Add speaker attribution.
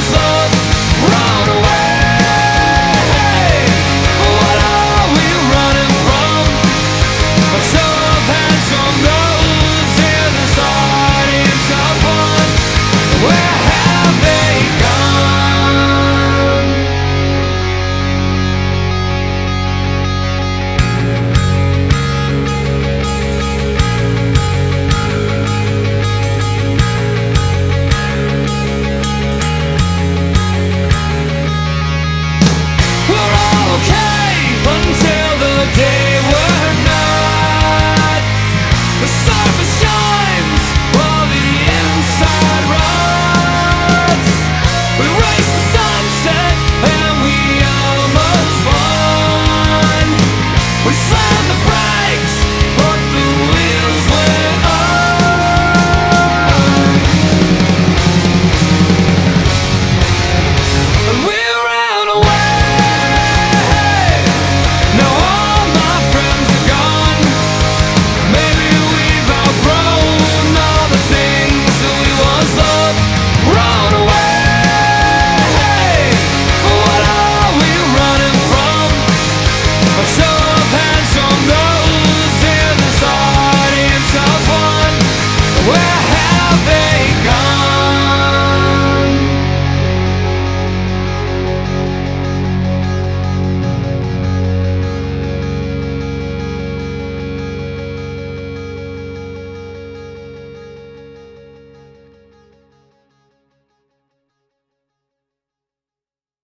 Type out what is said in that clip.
Speaker 1: I'm. place